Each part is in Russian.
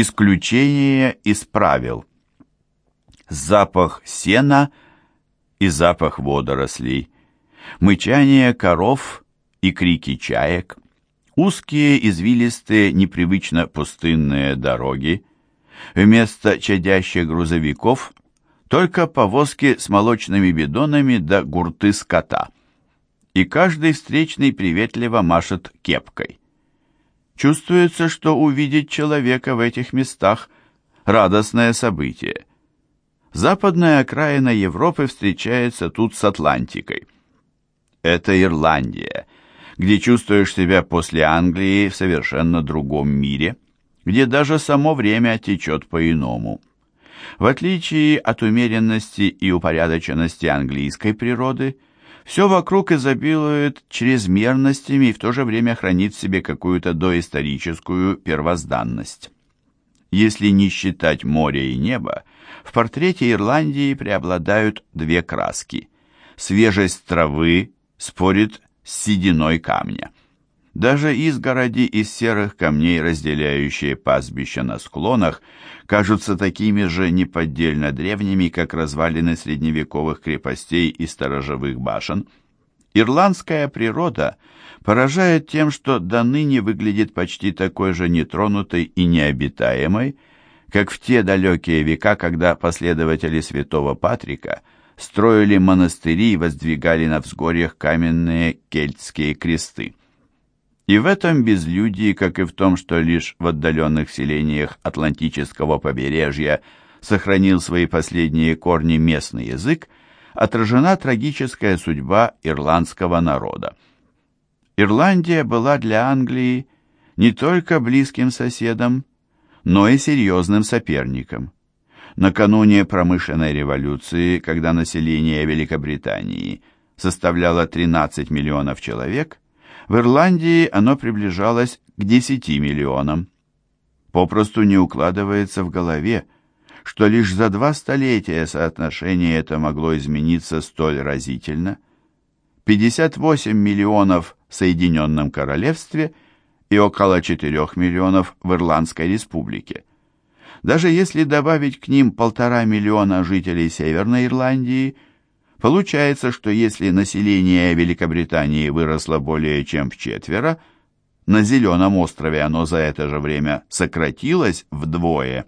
Исключение из правил. Запах сена и запах водорослей, мычание коров и крики чаек, узкие, извилистые, непривычно пустынные дороги, вместо чадящих грузовиков только повозки с молочными бидонами да гурты скота. И каждый встречный приветливо машет кепкой. Чувствуется, что увидеть человека в этих местах – радостное событие. Западная окраина Европы встречается тут с Атлантикой. Это Ирландия, где чувствуешь себя после Англии в совершенно другом мире, где даже само время течет по-иному. В отличие от умеренности и упорядоченности английской природы – все вокруг изобилует чрезмерностями и в то же время хранит в себе какую-то доисторическую первозданность. Если не считать море и небо, в портрете Ирландии преобладают две краски. Свежесть травы спорит с сединой камня. Даже изгороди из серых камней, разделяющие пастбища на склонах, кажутся такими же неподдельно древними, как развалины средневековых крепостей и сторожевых башен. Ирландская природа поражает тем, что до ныне выглядит почти такой же нетронутой и необитаемой, как в те далекие века, когда последователи святого Патрика строили монастыри и воздвигали на взгорьях каменные кельтские кресты. И в этом безлюдии, как и в том, что лишь в отдаленных селениях Атлантического побережья сохранил свои последние корни местный язык, отражена трагическая судьба ирландского народа. Ирландия была для Англии не только близким соседом, но и серьезным соперником. Накануне промышленной революции, когда население Великобритании составляло 13 миллионов человек, в Ирландии оно приближалось к 10 миллионам. Попросту не укладывается в голове, что лишь за два столетия соотношение это могло измениться столь разительно. 58 миллионов в Соединенном Королевстве и около 4 миллионов в Ирландской Республике. Даже если добавить к ним полтора миллиона жителей Северной Ирландии – Получается, что если население Великобритании выросло более чем в четверо, на Зеленом острове оно за это же время сократилось вдвое.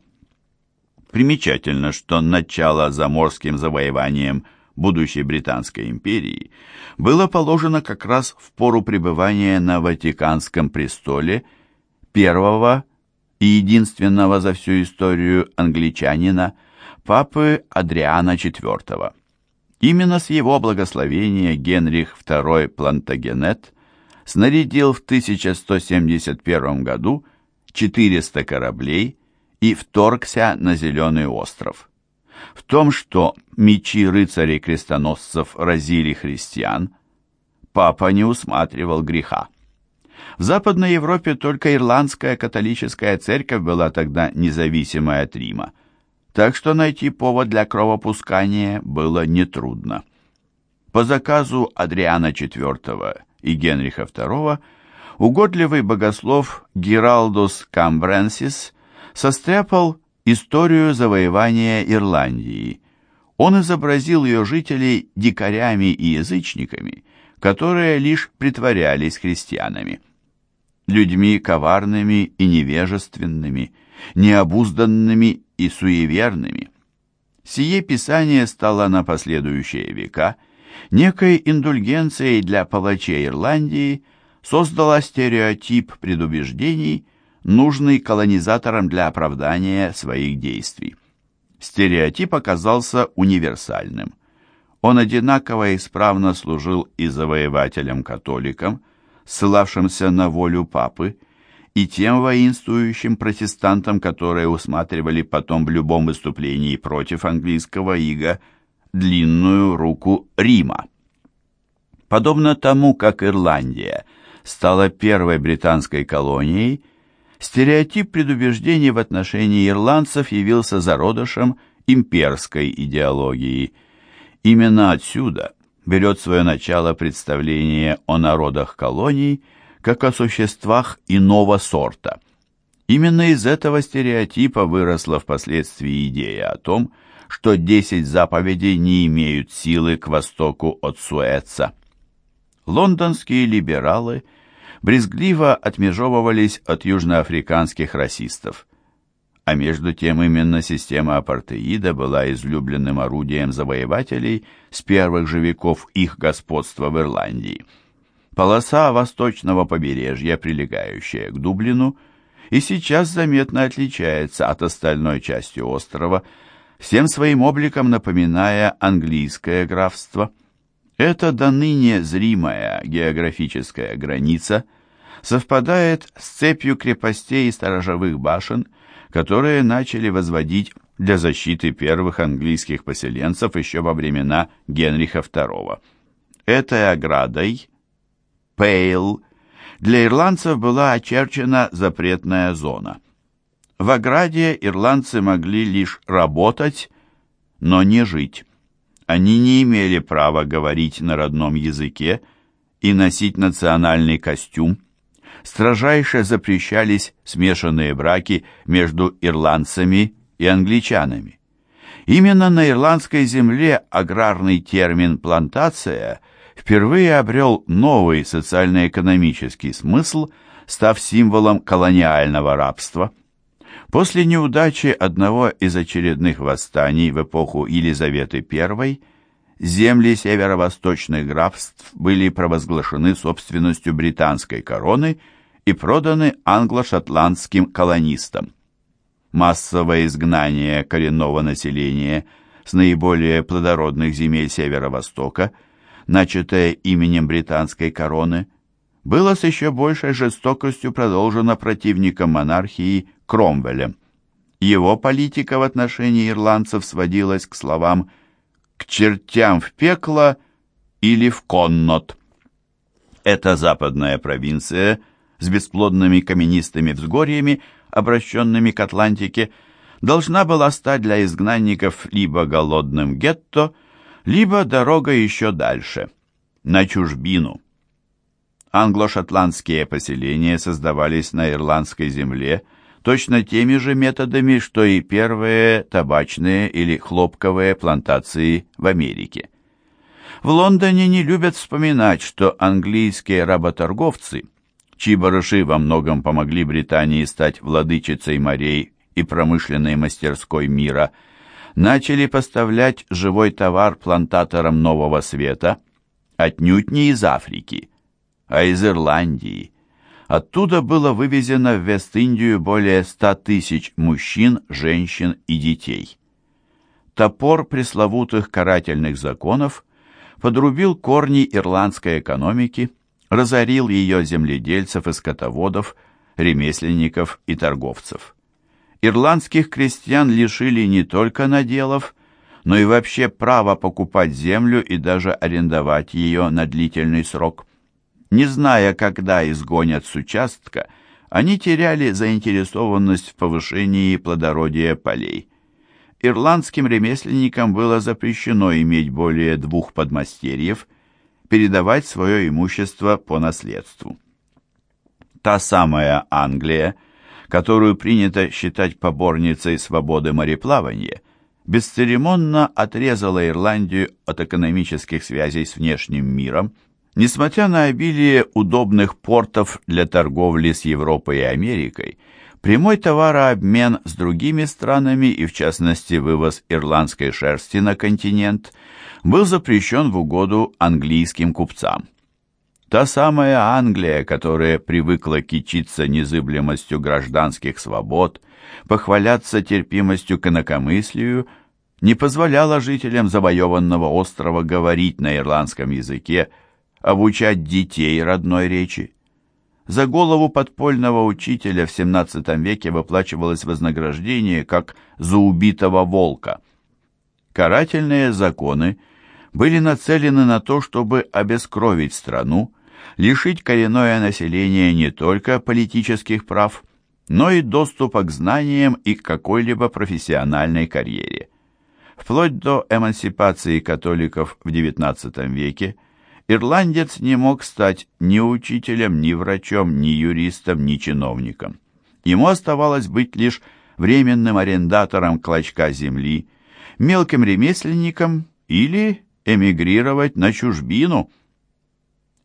Примечательно, что начало заморским завоеванием будущей Британской империи было положено как раз в пору пребывания на Ватиканском престоле первого и единственного за всю историю англичанина папы Адриана IV. Именно с его благословения Генрих II Плантагенет снарядил в 1171 году 400 кораблей и вторгся на Зеленый остров. В том, что мечи рыцарей-крестоносцев разили христиан, папа не усматривал греха. В Западной Европе только ирландская католическая церковь была тогда независимая от Рима так что найти повод для кровопускания было нетрудно. По заказу Адриана IV и Генриха II угодливый богослов Гералдус Камбренсис состряпал историю завоевания Ирландии. Он изобразил ее жителей дикарями и язычниками, которые лишь притворялись христианами. Людьми коварными и невежественными, необузданными и суеверными. Сие писание стало на последующие века некой индульгенцией для палачей Ирландии, создало стереотип предубеждений, нужный колонизаторам для оправдания своих действий. Стереотип оказался универсальным. Он одинаково исправно служил и завоевателям-католикам, ссылавшимся на волю папы, и тем воинствующим протестантам, которые усматривали потом в любом выступлении против английского ига длинную руку Рима. Подобно тому, как Ирландия стала первой британской колонией, стереотип предубеждений в отношении ирландцев явился зародышем имперской идеологии. Именно отсюда берет свое начало представление о народах колоний – как о существах иного сорта. Именно из этого стереотипа выросла впоследствии идея о том, что десять заповедей не имеют силы к востоку от Суэца. Лондонские либералы брезгливо отмежевывались от южноафриканских расистов. А между тем именно система апартеида была излюбленным орудием завоевателей с первых же веков их господства в Ирландии. Полоса восточного побережья, прилегающая к Дублину, и сейчас заметно отличается от остальной части острова, всем своим обликом напоминая английское графство. Эта до ныне зримая географическая граница совпадает с цепью крепостей и сторожевых башен, которые начали возводить для защиты первых английских поселенцев еще во времена Генриха II. Этой оградой Пейл для ирландцев была очерчена запретная зона – в ограде ирландцы могли лишь работать, но не жить. Они не имели права говорить на родном языке и носить национальный костюм. Строжайше запрещались смешанные браки между ирландцами и англичанами. Именно на ирландской земле аграрный термин «плантация» впервые обрел новый социально-экономический смысл, став символом колониального рабства – После неудачи одного из очередных восстаний в эпоху Елизаветы I земли северо-восточных графств были провозглашены собственностью британской короны и проданы англо-шотландским колонистам. Массовое изгнание коренного населения с наиболее плодородных земель северо-востока, начатое именем британской короны, было с еще большей жестокостью продолжено противником монархии Кромвелем. Его политика в отношении ирландцев сводилась к словам «к чертям в пекло» или «в коннот». Эта западная провинция с бесплодными каменистыми взгорьями, обращенными к Атлантике, должна была стать для изгнанников либо голодным гетто, либо дорогой еще дальше, на чужбину. Англо-шотландские поселения создавались на ирландской земле – точно теми же методами, что и первые табачные или хлопковые плантации в Америке. В Лондоне не любят вспоминать, что английские работорговцы, чьи барыши во многом помогли Британии стать владычицей морей и промышленной мастерской мира, начали поставлять живой товар плантаторам Нового Света отнюдь не из Африки, а из Ирландии – Оттуда было вывезено в Вест-Индию более ста тысяч мужчин, женщин и детей. Топор пресловутых карательных законов подрубил корни ирландской экономики, разорил ее земледельцев и скотоводов, ремесленников и торговцев. Ирландских крестьян лишили не только наделов, но и вообще права покупать землю и даже арендовать ее на длительный срок. Не зная, когда изгонят с участка, они теряли заинтересованность в повышении плодородия полей. Ирландским ремесленникам было запрещено иметь более двух подмастерьев, передавать свое имущество по наследству. Та самая Англия, которую принято считать поборницей свободы мореплавания, бесцеремонно отрезала Ирландию от экономических связей с внешним миром – Несмотря на обилие удобных портов для торговли с Европой и Америкой, прямой товарообмен с другими странами и, в частности, вывоз ирландской шерсти на континент был запрещен в угоду английским купцам. Та самая Англия, которая привыкла кичиться незыблемостью гражданских свобод, похваляться терпимостью к инакомыслию, не позволяла жителям завоеванного острова говорить на ирландском языке, обучать детей родной речи. За голову подпольного учителя в XVII веке выплачивалось вознаграждение, как за убитого волка. Карательные законы были нацелены на то, чтобы обескровить страну, лишить коренное население не только политических прав, но и доступа к знаниям и к какой-либо профессиональной карьере. Вплоть до эмансипации католиков в XIX веке – Ирландец не мог стать ни учителем, ни врачом, ни юристом, ни чиновником. Ему оставалось быть лишь временным арендатором клочка земли, мелким ремесленником или эмигрировать на чужбину.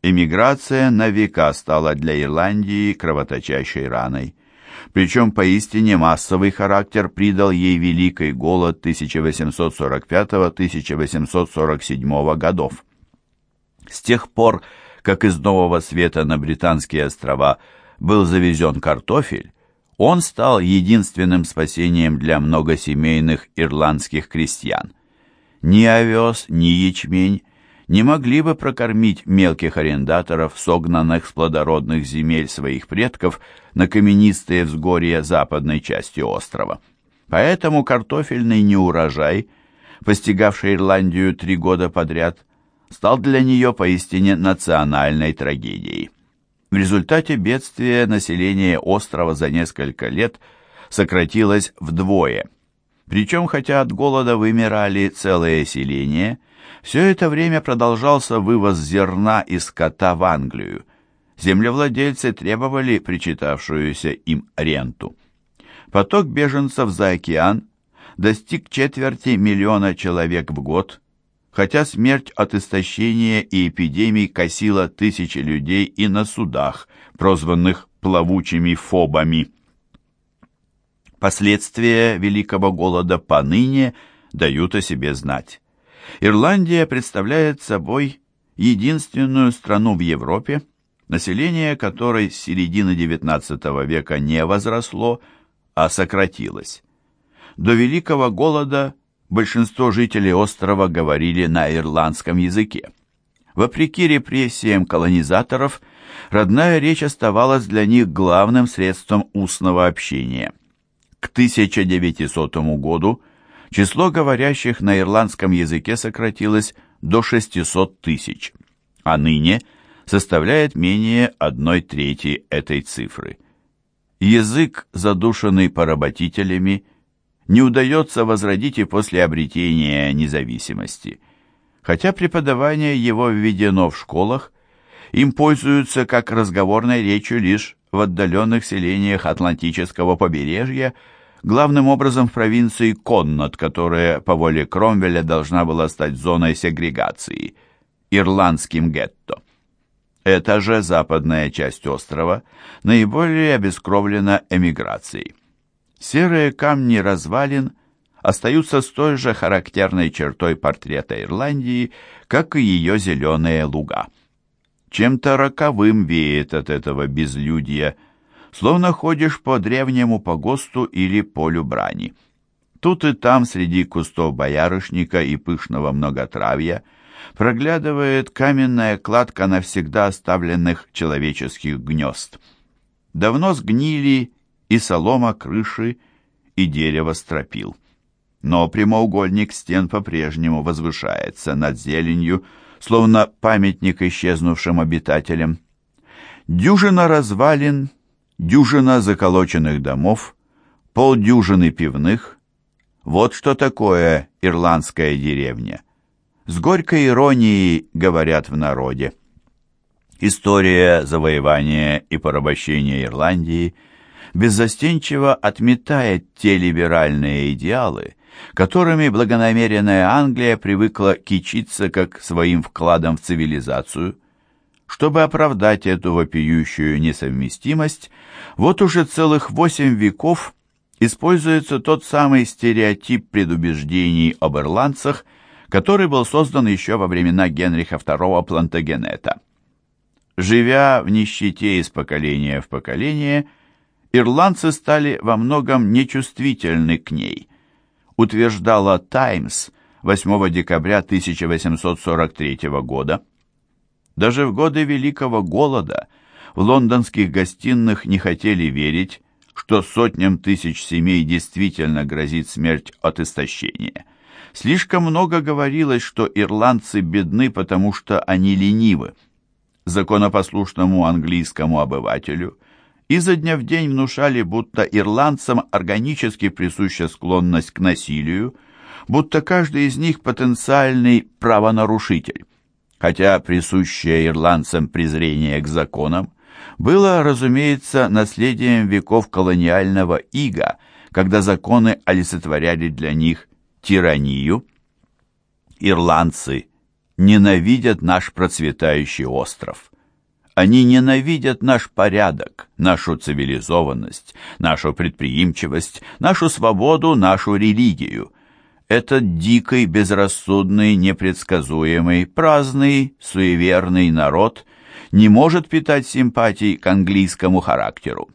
Эмиграция на века стала для Ирландии кровоточащей раной. Причем поистине массовый характер придал ей Великий голод 1845-1847 годов. С тех пор, как из Нового Света на Британские острова был завезен картофель, он стал единственным спасением для многосемейных ирландских крестьян. Ни овес, ни ячмень не могли бы прокормить мелких арендаторов, согнанных с плодородных земель своих предков на каменистые взгорья западной части острова. Поэтому картофельный неурожай, постигавший Ирландию три года подряд, стал для нее поистине национальной трагедией. В результате бедствия население острова за несколько лет сократилось вдвое. Причем, хотя от голода вымирали целые селения, все это время продолжался вывоз зерна и скота в Англию. Землевладельцы требовали причитавшуюся им ренту. Поток беженцев за океан достиг четверти миллиона человек в год – хотя смерть от истощения и эпидемий косила тысячи людей и на судах, прозванных плавучими фобами. Последствия Великого голода поныне дают о себе знать. Ирландия представляет собой единственную страну в Европе, население которой с середины XIX века не возросло, а сократилось. До Великого голода – большинство жителей острова говорили на ирландском языке. Вопреки репрессиям колонизаторов, родная речь оставалась для них главным средством устного общения. К 1900 году число говорящих на ирландском языке сократилось до 600 тысяч, а ныне составляет менее одной трети этой цифры. Язык, задушенный поработителями, не удается возродить и после обретения независимости. Хотя преподавание его введено в школах, им пользуются как разговорной речью лишь в отдаленных селениях Атлантического побережья, главным образом в провинции Коннот, которая по воле Кромвеля должна была стать зоной сегрегации, ирландским гетто. Эта же западная часть острова наиболее обескровлена эмиграцией. Серые камни развалин остаются с той же характерной чертой портрета Ирландии, как и ее зеленые луга. Чем-то роковым веет от этого безлюдья, словно ходишь по древнему погосту или полю брани. Тут и там, среди кустов боярышника и пышного многотравья, проглядывает каменная кладка навсегда оставленных человеческих гнезд. Давно сгнили и солома крыши, и дерево стропил. Но прямоугольник стен по-прежнему возвышается над зеленью, словно памятник исчезнувшим обитателям. Дюжина развалин, дюжина заколоченных домов, полдюжины пивных. Вот что такое ирландская деревня. С горькой иронией говорят в народе. История завоевания и порабощения Ирландии – беззастенчиво отметает те либеральные идеалы, которыми благонамеренная Англия привыкла кичиться как своим вкладом в цивилизацию. Чтобы оправдать эту вопиющую несовместимость, вот уже целых восемь веков используется тот самый стереотип предубеждений об ирландцах, который был создан еще во времена Генриха II Плантагенета. Живя в нищете из поколения в поколение, ирландцы стали во многом нечувствительны к ней, утверждала «Таймс» 8 декабря 1843 года. Даже в годы Великого Голода в лондонских гостиных не хотели верить, что сотням тысяч семей действительно грозит смерть от истощения. Слишком много говорилось, что ирландцы бедны, потому что они ленивы. Законопослушному английскому обывателю изо дня в день внушали, будто ирландцам органически присуща склонность к насилию, будто каждый из них потенциальный правонарушитель. Хотя присущее ирландцам презрение к законам было, разумеется, наследием веков колониального ига, когда законы олицетворяли для них тиранию. Ирландцы ненавидят наш процветающий остров. Они ненавидят наш порядок, нашу цивилизованность, нашу предприимчивость, нашу свободу, нашу религию. Этот дикий, безрассудный, непредсказуемый, праздный, суеверный народ не может питать симпатий к английскому характеру.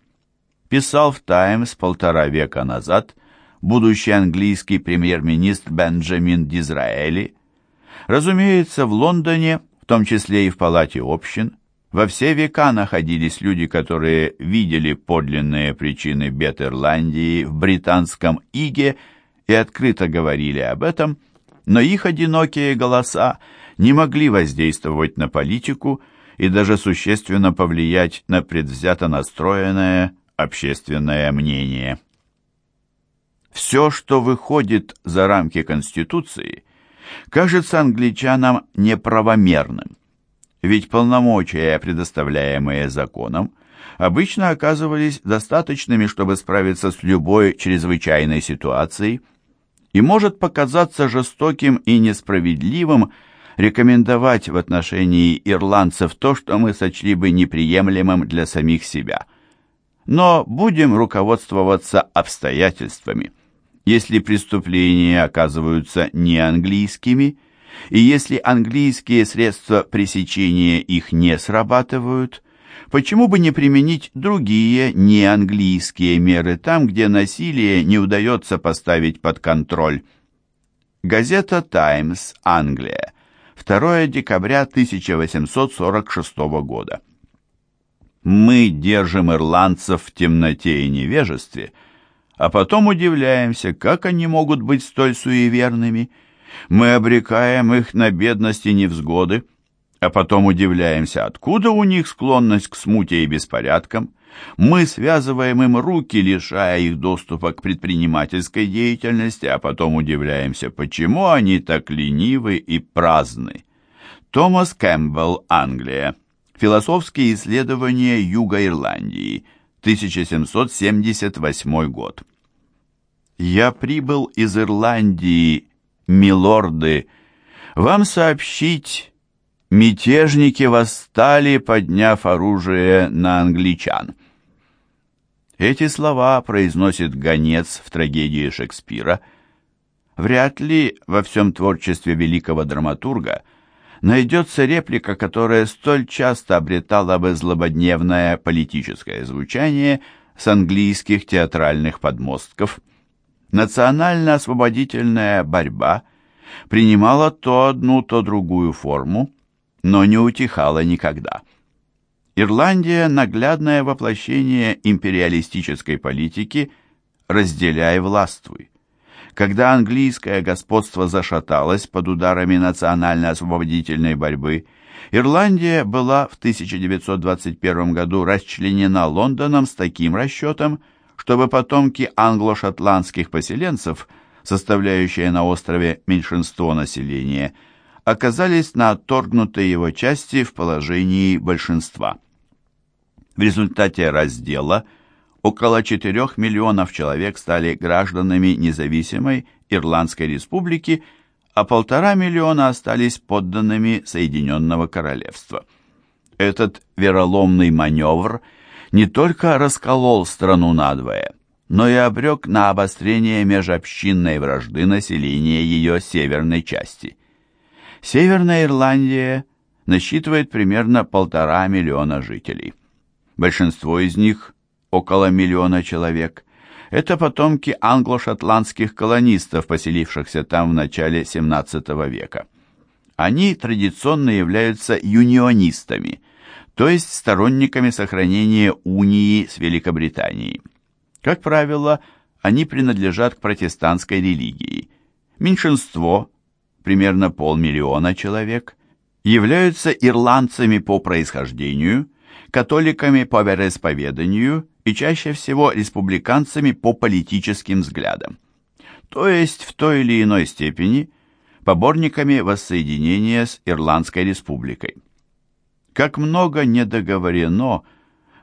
Писал в «Таймс» полтора века назад будущий английский премьер-министр Бенджамин Дизраэли. Разумеется, в Лондоне, в том числе и в Палате общин, во все века находились люди, которые видели подлинные причины бед Ирландии в британском иге и открыто говорили об этом, но их одинокие голоса не могли воздействовать на политику и даже существенно повлиять на предвзято настроенное общественное мнение. Все, что выходит за рамки Конституции, кажется англичанам неправомерным ведь полномочия, предоставляемые законом, обычно оказывались достаточными, чтобы справиться с любой чрезвычайной ситуацией, и может показаться жестоким и несправедливым рекомендовать в отношении ирландцев то, что мы сочли бы неприемлемым для самих себя. Но будем руководствоваться обстоятельствами. Если преступления оказываются не английскими – и если английские средства пресечения их не срабатывают, почему бы не применить другие неанглийские меры там, где насилие не удается поставить под контроль? Газета «Таймс», Англия, 2 декабря 1846 года. Мы держим ирландцев в темноте и невежестве, а потом удивляемся, как они могут быть столь суеверными – мы обрекаем их на бедность и невзгоды, а потом удивляемся, откуда у них склонность к смуте и беспорядкам. Мы связываем им руки, лишая их доступа к предпринимательской деятельности, а потом удивляемся, почему они так ленивы и праздны. Томас Кэмпбелл, Англия. Философские исследования Юга Ирландии, 1778 год. Я прибыл из Ирландии милорды, вам сообщить, мятежники восстали, подняв оружие на англичан». Эти слова произносит гонец в трагедии Шекспира. Вряд ли во всем творчестве великого драматурга найдется реплика, которая столь часто обретала бы злободневное политическое звучание с английских театральных подмостков – Национально-освободительная борьба принимала то одну, то другую форму, но не утихала никогда. Ирландия – наглядное воплощение империалистической политики «разделяй, властвуй». Когда английское господство зашаталось под ударами национально-освободительной борьбы, Ирландия была в 1921 году расчленена Лондоном с таким расчетом, чтобы потомки англо-шотландских поселенцев, составляющие на острове меньшинство населения, оказались на отторгнутой его части в положении большинства. В результате раздела около 4 миллионов человек стали гражданами независимой Ирландской республики, а полтора миллиона остались подданными Соединенного Королевства. Этот вероломный маневр – не только расколол страну надвое, но и обрек на обострение межобщинной вражды населения ее северной части. Северная Ирландия насчитывает примерно полтора миллиона жителей. Большинство из них, около миллиона человек, это потомки англо-шотландских колонистов, поселившихся там в начале XVII века. Они традиционно являются юнионистами – то есть сторонниками сохранения унии с Великобританией. Как правило, они принадлежат к протестантской религии. Меньшинство, примерно полмиллиона человек, являются ирландцами по происхождению, католиками по вероисповеданию и чаще всего республиканцами по политическим взглядам. То есть в той или иной степени поборниками воссоединения с Ирландской республикой. Как много недоговорено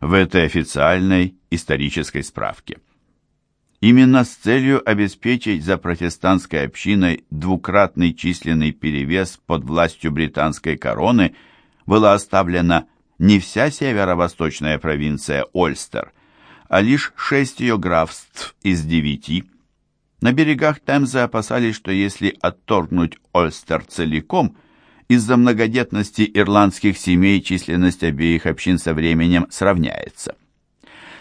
в этой официальной исторической справке. Именно с целью обеспечить за протестантской общиной двукратный численный перевес под властью британской короны была оставлена не вся северо-восточная провинция Ольстер, а лишь шесть ее графств из девяти. На берегах Темзы опасались, что если отторгнуть Ольстер целиком, из-за многодетности ирландских семей численность обеих общин со временем сравняется.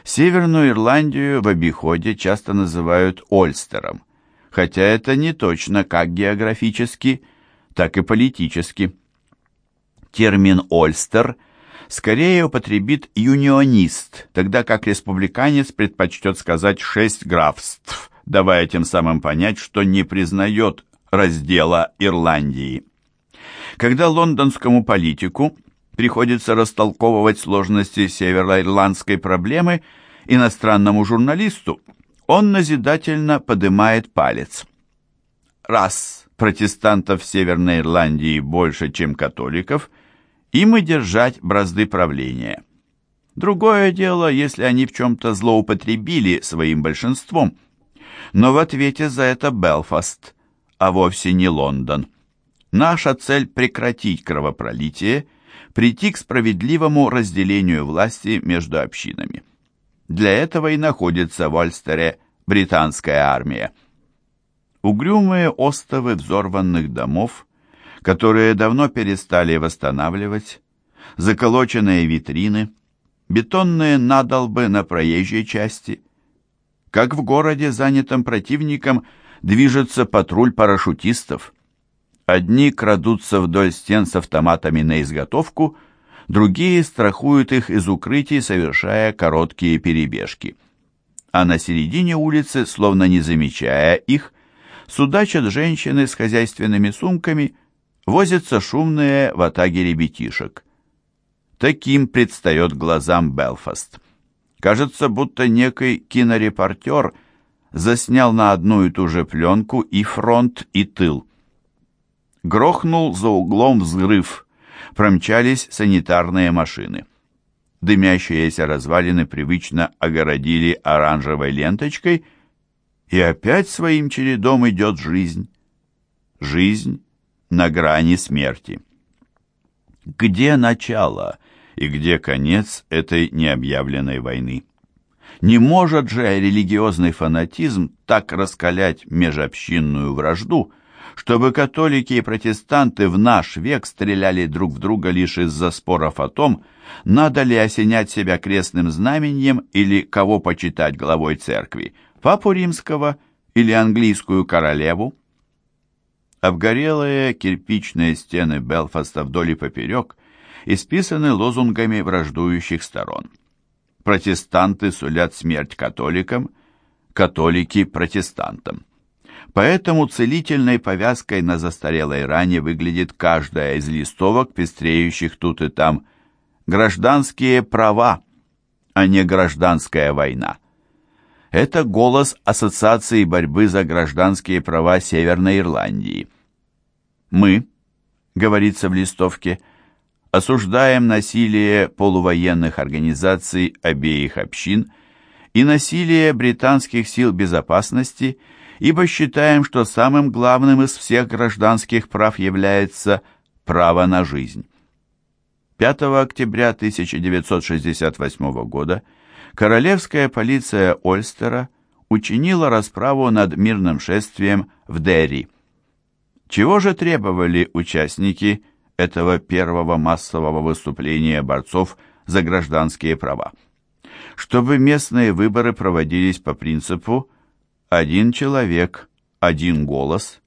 Северную Ирландию в обиходе часто называют Ольстером, хотя это не точно как географически, так и политически. Термин «Ольстер» скорее употребит юнионист, тогда как республиканец предпочтет сказать «шесть графств», давая тем самым понять, что не признает раздела Ирландии. Когда лондонскому политику приходится растолковывать сложности североирландской проблемы иностранному журналисту, он назидательно поднимает палец. Раз протестантов в Северной Ирландии больше, чем католиков, им и держать бразды правления. Другое дело, если они в чем-то злоупотребили своим большинством. Но в ответе за это Белфаст, а вовсе не Лондон. Наша цель – прекратить кровопролитие, прийти к справедливому разделению власти между общинами. Для этого и находится в Ольстере британская армия. Угрюмые остовы взорванных домов, которые давно перестали восстанавливать, заколоченные витрины, бетонные надолбы на проезжей части. Как в городе, занятом противником, движется патруль парашютистов – Одни крадутся вдоль стен с автоматами на изготовку, другие страхуют их из укрытий, совершая короткие перебежки. А на середине улицы, словно не замечая их, судачат женщины с хозяйственными сумками, возятся шумные в атаге ребятишек. Таким предстает глазам Белфаст. Кажется, будто некий кинорепортер заснял на одну и ту же пленку и фронт, и тыл. Грохнул за углом взрыв. Промчались санитарные машины. Дымящиеся развалины привычно огородили оранжевой ленточкой, и опять своим чередом идет жизнь. Жизнь на грани смерти. Где начало и где конец этой необъявленной войны? Не может же религиозный фанатизм так раскалять межобщинную вражду, чтобы католики и протестанты в наш век стреляли друг в друга лишь из-за споров о том, надо ли осенять себя крестным знаменем или кого почитать главой церкви, папу римского или английскую королеву. Обгорелые кирпичные стены Белфаста вдоль и поперек исписаны лозунгами враждующих сторон. Протестанты сулят смерть католикам, католики – протестантам. Поэтому целительной повязкой на застарелой ране выглядит каждая из листовок, пестреющих тут и там. Гражданские права, а не гражданская война. Это голос Ассоциации борьбы за гражданские права Северной Ирландии. Мы, говорится в листовке, осуждаем насилие полувоенных организаций обеих общин и насилие британских сил безопасности – ибо считаем, что самым главным из всех гражданских прав является право на жизнь. 5 октября 1968 года королевская полиция Ольстера учинила расправу над мирным шествием в Дерри. Чего же требовали участники этого первого массового выступления борцов за гражданские права? Чтобы местные выборы проводились по принципу один человек, один голос,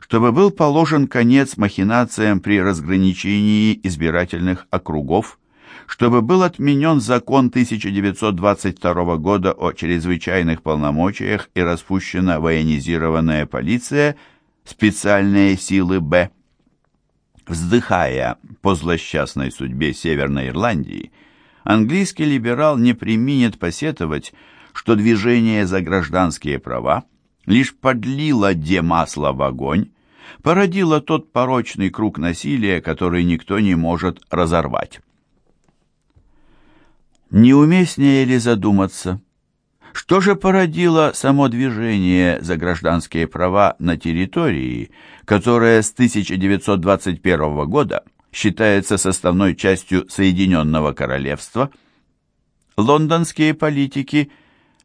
чтобы был положен конец махинациям при разграничении избирательных округов, чтобы был отменен закон 1922 года о чрезвычайных полномочиях и распущена военизированная полиция, специальные силы Б. Вздыхая по злосчастной судьбе Северной Ирландии, английский либерал не применит посетовать, что движение за гражданские права лишь подлило де масло в огонь, породило тот порочный круг насилия, который никто не может разорвать. Неуместнее ли задуматься, что же породило само движение за гражданские права на территории, которое с 1921 года считается составной частью Соединенного Королевства? Лондонские политики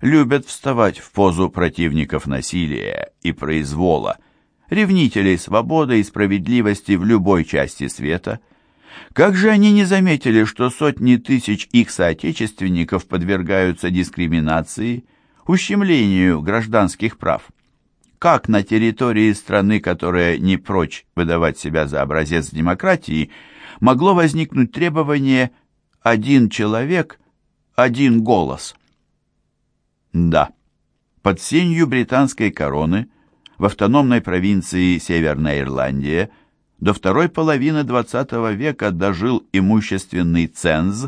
любят вставать в позу противников насилия и произвола, ревнителей свободы и справедливости в любой части света – как же они не заметили, что сотни тысяч их соотечественников подвергаются дискриминации, ущемлению гражданских прав? Как на территории страны, которая не прочь выдавать себя за образец демократии, могло возникнуть требование «один человек, один голос»? Да, под сенью британской короны в автономной провинции Северная Ирландия – до второй половины XX века дожил имущественный ценз,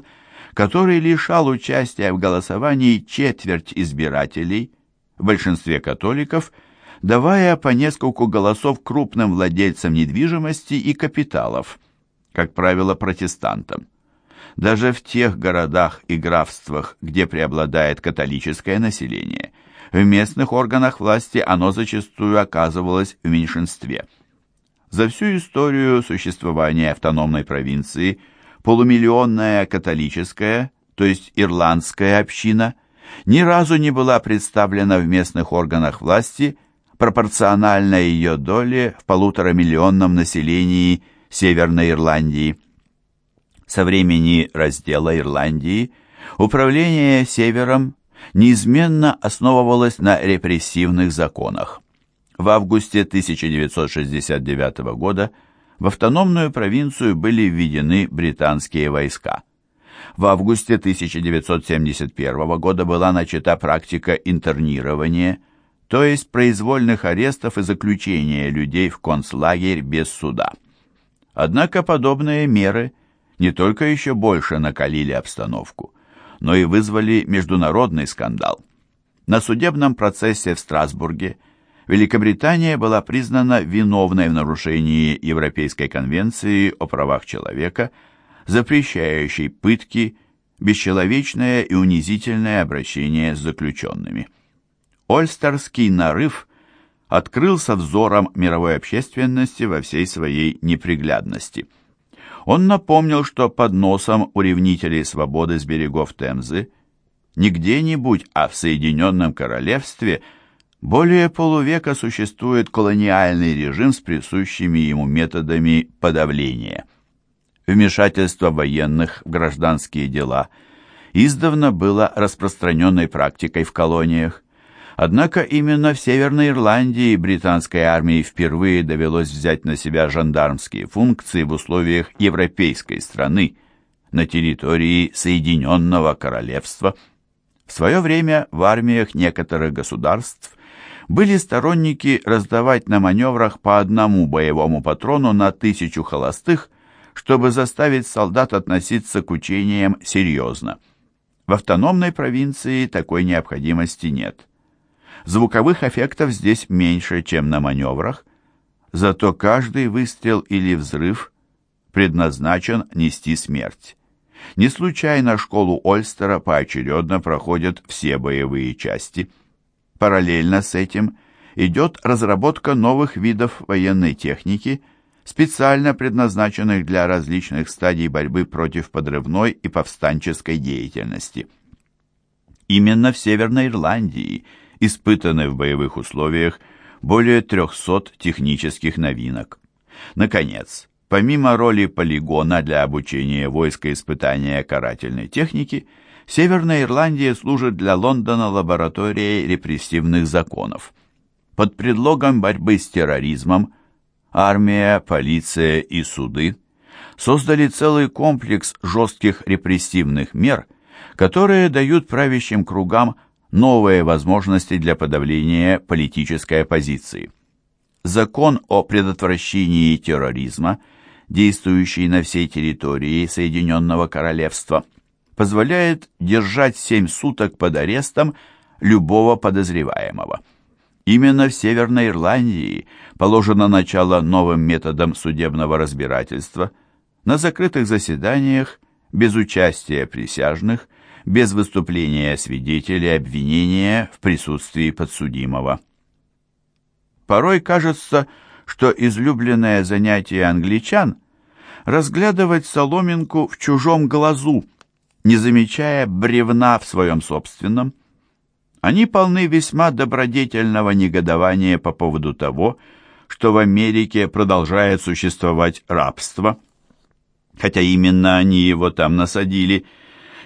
который лишал участия в голосовании четверть избирателей, в большинстве католиков, давая по нескольку голосов крупным владельцам недвижимости и капиталов, как правило, протестантам. Даже в тех городах и графствах, где преобладает католическое население, в местных органах власти оно зачастую оказывалось в меньшинстве – за всю историю существования автономной провинции полумиллионная католическая, то есть ирландская община, ни разу не была представлена в местных органах власти пропорционально ее доле в полуторамиллионном населении Северной Ирландии. Со времени раздела Ирландии управление Севером неизменно основывалось на репрессивных законах. В августе 1969 года в автономную провинцию были введены британские войска. В августе 1971 года была начата практика интернирования, то есть произвольных арестов и заключения людей в концлагерь без суда. Однако подобные меры не только еще больше накалили обстановку, но и вызвали международный скандал. На судебном процессе в Страсбурге – Великобритания была признана виновной в нарушении Европейской конвенции о правах человека, запрещающей пытки, бесчеловечное и унизительное обращение с заключенными. Ольстерский нарыв открылся взором мировой общественности во всей своей неприглядности. Он напомнил, что под носом у ревнителей свободы с берегов Темзы не где-нибудь, а в Соединенном Королевстве – более полувека существует колониальный режим с присущими ему методами подавления. Вмешательство военных в гражданские дела издавна было распространенной практикой в колониях. Однако именно в Северной Ирландии британской армии впервые довелось взять на себя жандармские функции в условиях европейской страны на территории Соединенного Королевства. В свое время в армиях некоторых государств были сторонники раздавать на маневрах по одному боевому патрону на тысячу холостых, чтобы заставить солдат относиться к учениям серьезно. В автономной провинции такой необходимости нет. Звуковых эффектов здесь меньше, чем на маневрах, зато каждый выстрел или взрыв предназначен нести смерть. Не случайно школу Ольстера поочередно проходят все боевые части – Параллельно с этим идет разработка новых видов военной техники, специально предназначенных для различных стадий борьбы против подрывной и повстанческой деятельности. Именно в Северной Ирландии испытаны в боевых условиях более 300 технических новинок. Наконец, помимо роли полигона для обучения войска испытания карательной техники – Северная Ирландия служит для Лондона лабораторией репрессивных законов. Под предлогом борьбы с терроризмом армия, полиция и суды создали целый комплекс жестких репрессивных мер, которые дают правящим кругам новые возможности для подавления политической оппозиции. Закон о предотвращении терроризма, действующий на всей территории Соединенного Королевства, позволяет держать семь суток под арестом любого подозреваемого. Именно в Северной Ирландии положено начало новым методам судебного разбирательства на закрытых заседаниях без участия присяжных, без выступления свидетелей обвинения в присутствии подсудимого. Порой кажется, что излюбленное занятие англичан – разглядывать соломинку в чужом глазу, не замечая бревна в своем собственном. Они полны весьма добродетельного негодования по поводу того, что в Америке продолжает существовать рабство, хотя именно они его там насадили,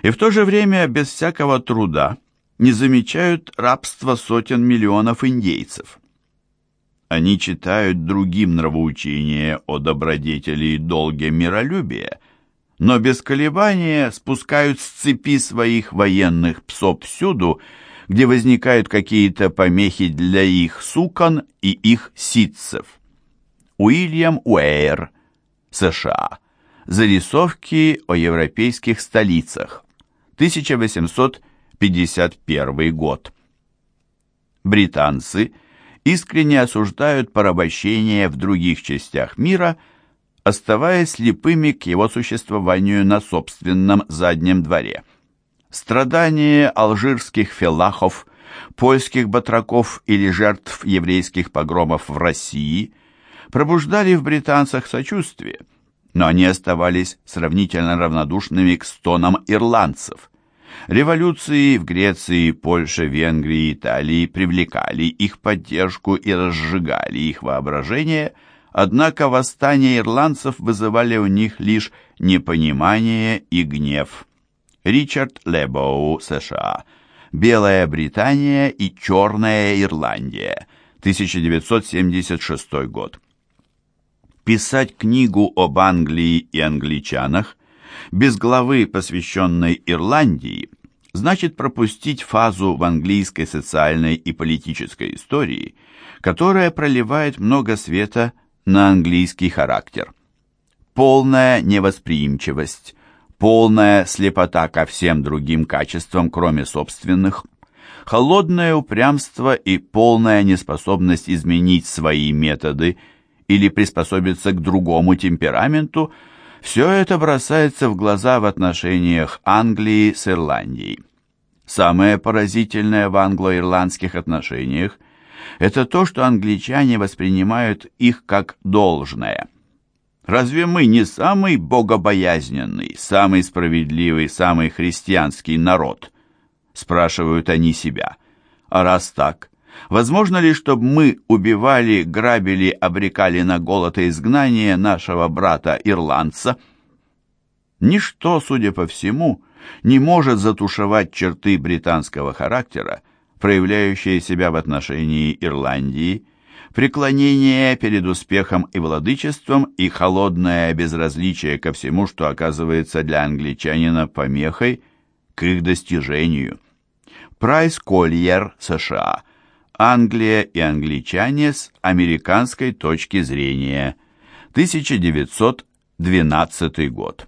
и в то же время без всякого труда не замечают рабство сотен миллионов индейцев. Они читают другим нравоучение о добродетели и долге миролюбия, но без колебания спускают с цепи своих военных псов всюду, где возникают какие-то помехи для их сукон и их ситцев. Уильям Уэйр, США. Зарисовки о европейских столицах. 1851 год. Британцы – искренне осуждают порабощение в других частях мира, оставаясь слепыми к его существованию на собственном заднем дворе. Страдания алжирских фелахов, польских батраков или жертв еврейских погромов в России пробуждали в британцах сочувствие, но они оставались сравнительно равнодушными к стонам ирландцев – Революции в Греции, Польше, Венгрии, Италии привлекали их поддержку и разжигали их воображение, однако восстания ирландцев вызывали у них лишь непонимание и гнев. Ричард Лебоу, США. Белая Британия и Черная Ирландия. 1976 год. Писать книгу об Англии и англичанах без главы, посвященной Ирландии, значит пропустить фазу в английской социальной и политической истории, которая проливает много света на английский характер. Полная невосприимчивость, полная слепота ко всем другим качествам, кроме собственных, холодное упрямство и полная неспособность изменить свои методы или приспособиться к другому темпераменту – все это бросается в глаза в отношениях Англии с Ирландией. Самое поразительное в англо-ирландских отношениях – это то, что англичане воспринимают их как должное. Разве мы не самый богобоязненный, самый справедливый, самый христианский народ? Спрашивают они себя. А раз так, возможно ли, чтобы мы убивали, грабили, обрекали на голод и изгнание нашего брата-ирландца? Ничто, судя по всему, не может затушевать черты британского характера, проявляющие себя в отношении Ирландии, преклонение перед успехом и владычеством и холодное безразличие ко всему, что оказывается для англичанина помехой к их достижению. Прайс Кольер, США. Англия и англичане с американской точки зрения. 1912 год.